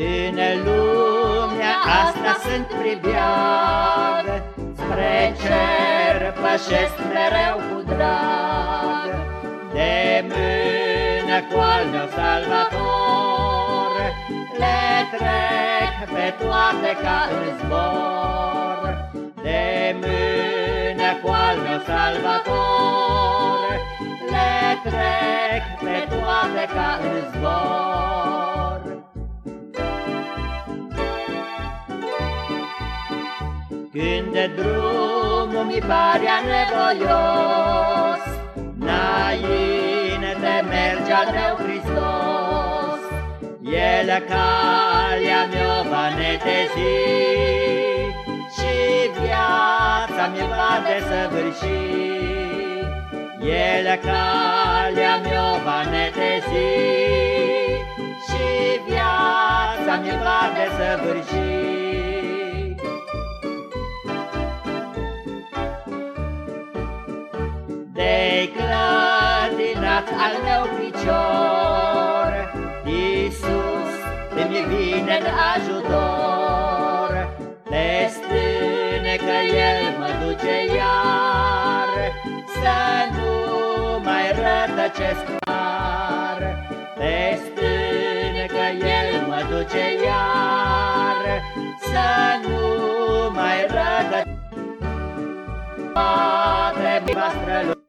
În lumea asta sunt pribeag, Spre cer pășesc mereu cu drag, De mână cu al meu salvator, Le trec pe toate ca în zbor, De mână cu al meu salvator, Le trec pe toate ca în zbor. Când de drumul mi pare nevoios, Înainte merge al meu Hristos, El calea mi-o va netezi Și viața mi va desăvârși. El calea mi-o va netezi Și viața mi va desăvârși. De clătinat al meu picior, Iisus îmi vine în ajutor, Pe stâne că El mă duce iar, Să nu mai rătăcesc mar. Pe stâne că El mă duce iar, Să nu mai rătăcesc mar.